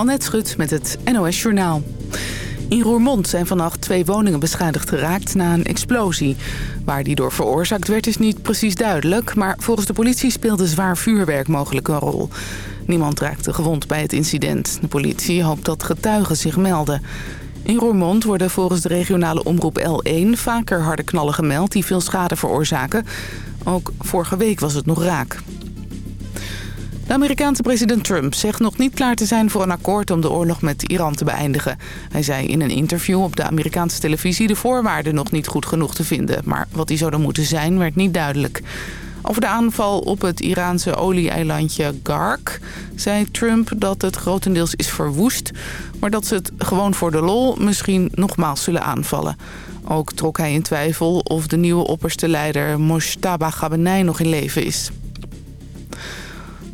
Annette Schut met het NOS Journaal. In Roermond zijn vannacht twee woningen beschadigd geraakt na een explosie. Waar die door veroorzaakt werd is niet precies duidelijk... maar volgens de politie speelde zwaar vuurwerk mogelijk een rol. Niemand raakte gewond bij het incident. De politie hoopt dat getuigen zich melden. In Roermond worden volgens de regionale omroep L1 vaker harde knallen gemeld... die veel schade veroorzaken. Ook vorige week was het nog raak. De Amerikaanse president Trump zegt nog niet klaar te zijn voor een akkoord om de oorlog met Iran te beëindigen. Hij zei in een interview op de Amerikaanse televisie de voorwaarden nog niet goed genoeg te vinden. Maar wat die zouden moeten zijn werd niet duidelijk. Over de aanval op het Iraanse olie-eilandje Gark zei Trump dat het grotendeels is verwoest... maar dat ze het gewoon voor de lol misschien nogmaals zullen aanvallen. Ook trok hij in twijfel of de nieuwe opperste leider Moshtaba Khamenei nog in leven is.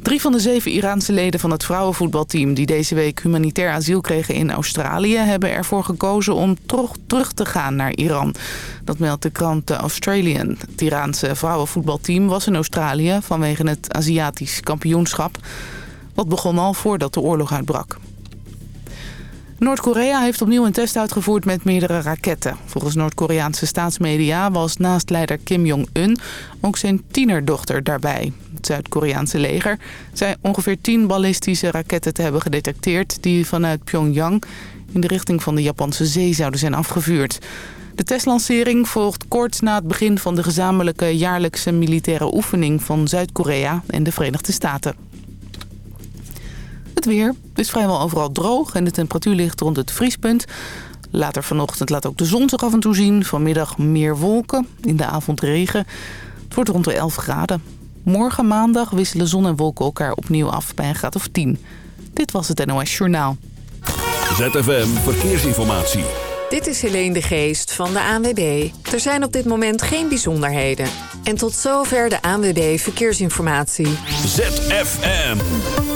Drie van de zeven Iraanse leden van het vrouwenvoetbalteam... die deze week humanitair asiel kregen in Australië... hebben ervoor gekozen om terug te gaan naar Iran. Dat meldt de krant The Australian. Het Iraanse vrouwenvoetbalteam was in Australië... vanwege het Aziatisch kampioenschap. Wat begon al voordat de oorlog uitbrak. Noord-Korea heeft opnieuw een test uitgevoerd met meerdere raketten. Volgens Noord-Koreaanse staatsmedia was naast leider Kim Jong-un ook zijn tienerdochter daarbij. Het Zuid-Koreaanse leger zei ongeveer tien ballistische raketten te hebben gedetecteerd... die vanuit Pyongyang in de richting van de Japanse zee zouden zijn afgevuurd. De testlancering volgt kort na het begin van de gezamenlijke jaarlijkse militaire oefening van Zuid-Korea en de Verenigde Staten. Het weer. Het is vrijwel overal droog en de temperatuur ligt rond het vriespunt. Later vanochtend laat ook de zon zich af en toe zien. Vanmiddag meer wolken, in de avond regen. Het wordt rond de 11 graden. Morgen maandag wisselen zon en wolken elkaar opnieuw af bij een graad of 10. Dit was het NOS Journaal. ZFM Verkeersinformatie. Dit is Helene de Geest van de ANWB. Er zijn op dit moment geen bijzonderheden. En tot zover de ANWB Verkeersinformatie. ZFM.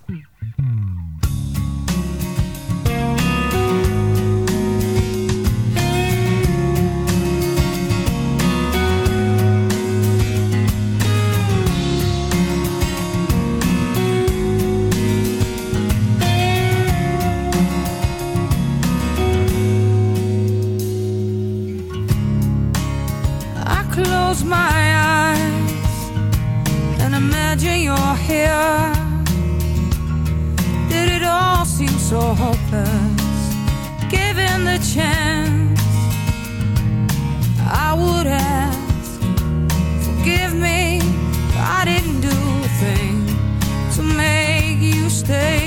close my eyes and imagine you're here. Did it all seem so hopeless? Given the chance, I would ask, forgive me, I didn't do a thing to make you stay.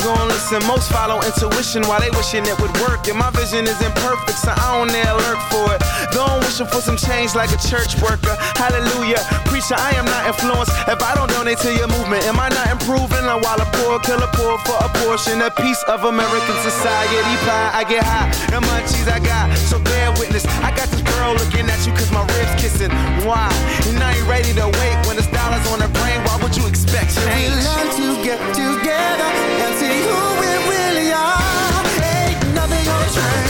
Never gonna listen. Most follow intuition while they wishing it would work. And my vision is imperfect, so I don't dare alert for it. I'm wishing for some change like a church worker. Hallelujah. Preacher, I am not influenced. If I don't donate to your movement, am I not improving? Or while a poor killer poor for a portion, a piece of American society pie. I get high, and munchies I got. So bear witness. I got this girl looking at you cause my ribs kissing. Why? And I ain't ready to wait when it's dollars on the brain. Why would you expect change? We learn to get together and see who we really are. Ain't nothing gonna change.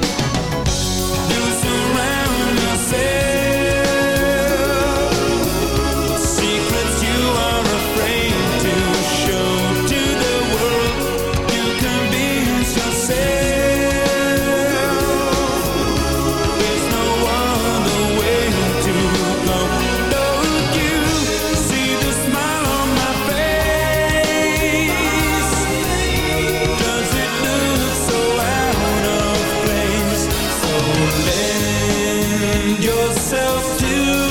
lend yourself to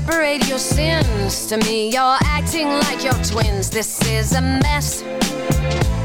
separate your sins. To me, you're acting like your twins. This is a mess.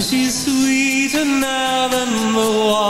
she's sweeter now than the wildest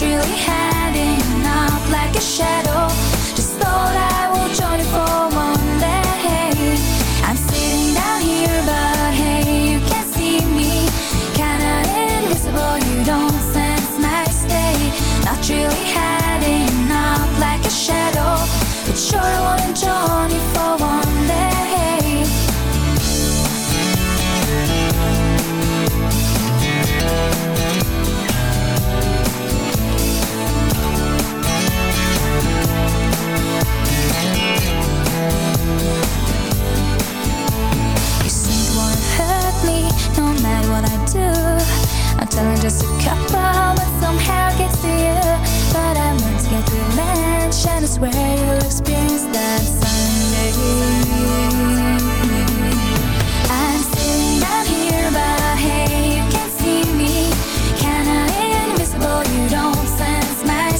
really heading up like a shadow. Just thought I Selling just a couple, but somehow gets to you. But I want get to mention. I swear you'll experience that Sunday I'm sitting down here, but hey, you can't see me. Of invisible, you don't sense my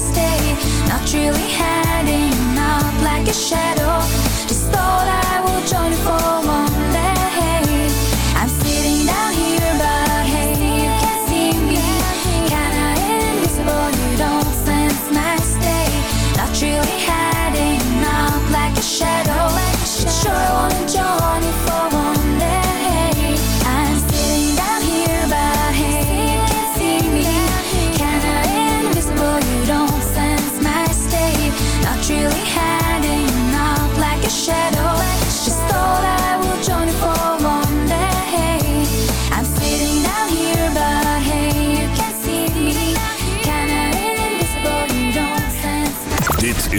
Not really hiding, not like a shadow. Just thought I would join you for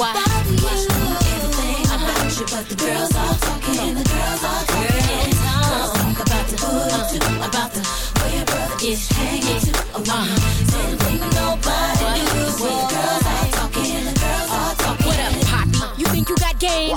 Why? Watch everything about you, but the girls all talking, the girls all talking. Girls talk about the hood too, about the way your brother is hanging too. Oh, uh, same thing nobody knew. When the girls all talking, the girls all talking. What up, Poppy? You think you got game?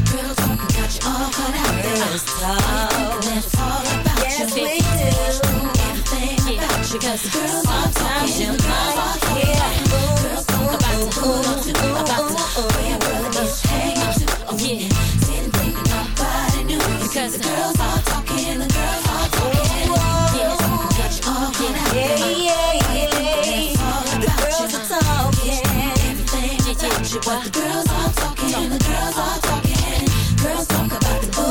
Girls got you all caught out there. Talk. It's all about Yes, you. we do. Everything about you. Cause the girls are Sometimes talking. you the girls might are talking. hear Girls talk about the hood too. About the way your brother is hanging too. Oh, yeah. Sitting thinking nobody knew. Because the girls are talking. The girls are talking. Girls talking got you all caught out there. It's all about you. Everything about you. But the girls are talking. The girls are talking. Girls talk about the booty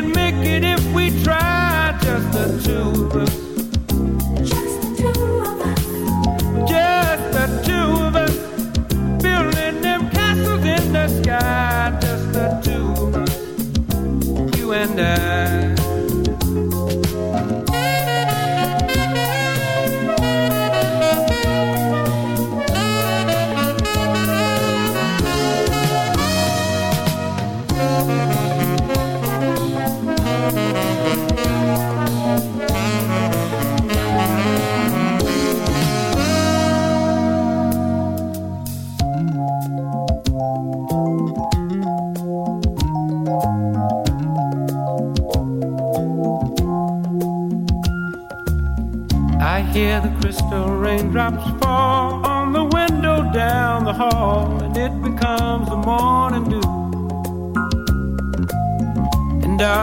Can make it if we try, just the two of us.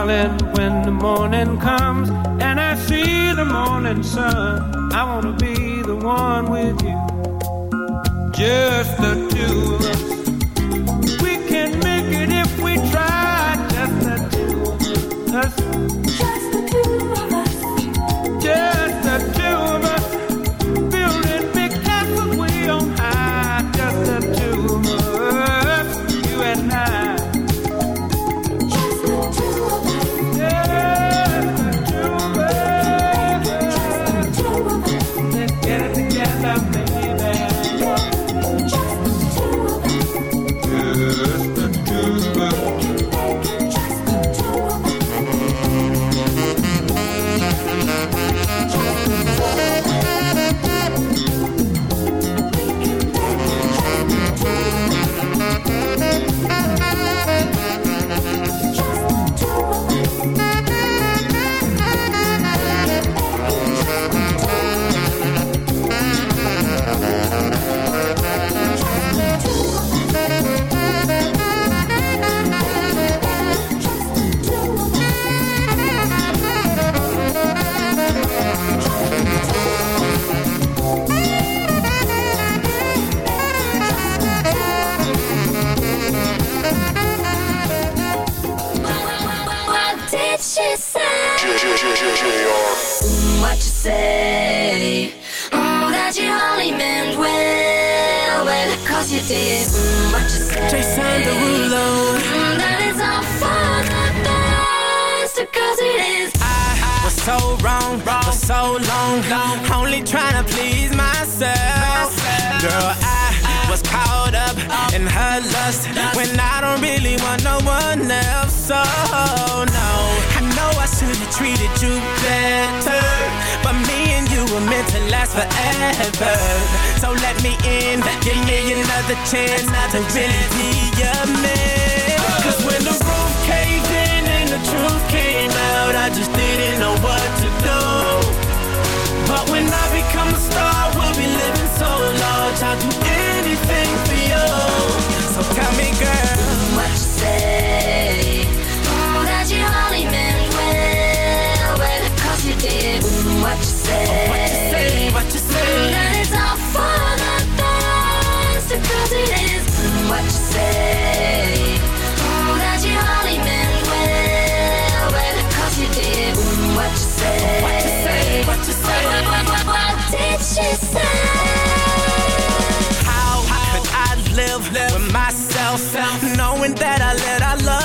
Darling, when the morning comes and I see the morning sun, I wanna be the one with you, just the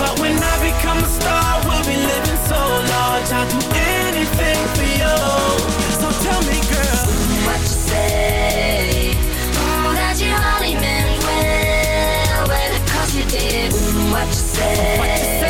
But when I become a star, we'll be living so large. I'll do anything for you. So tell me, girl, What you say? Oh, that you only meant well, well, cause you did. Mm, What you say? what you say,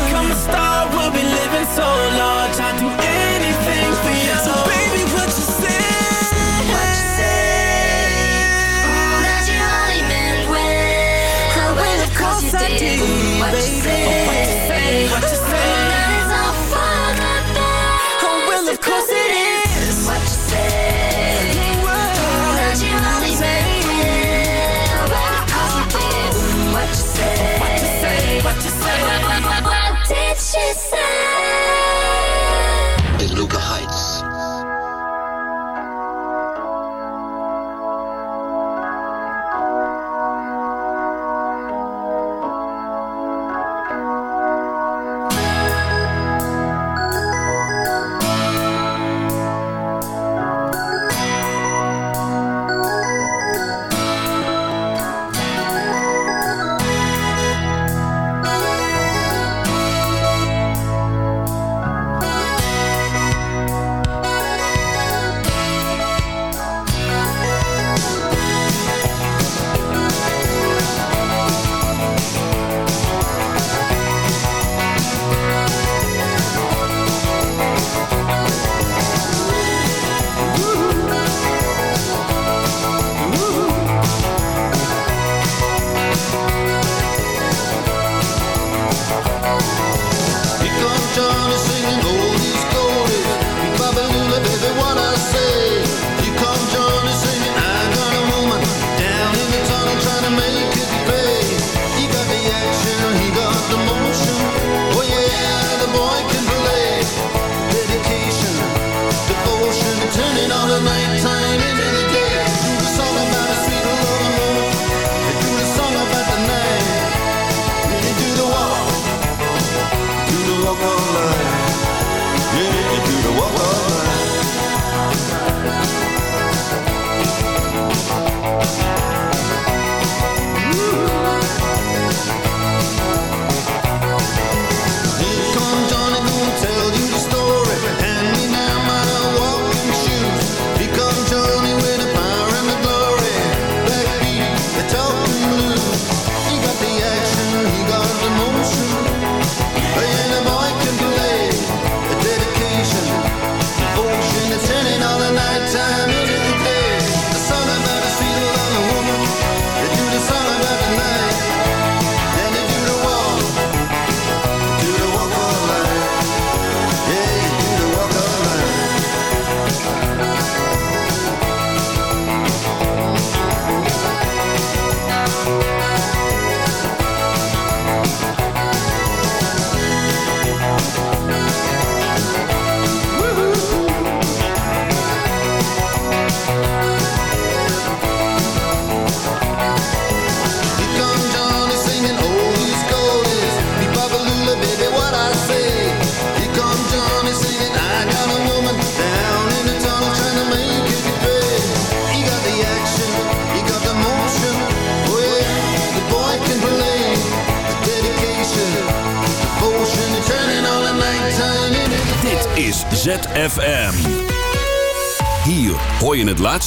so large.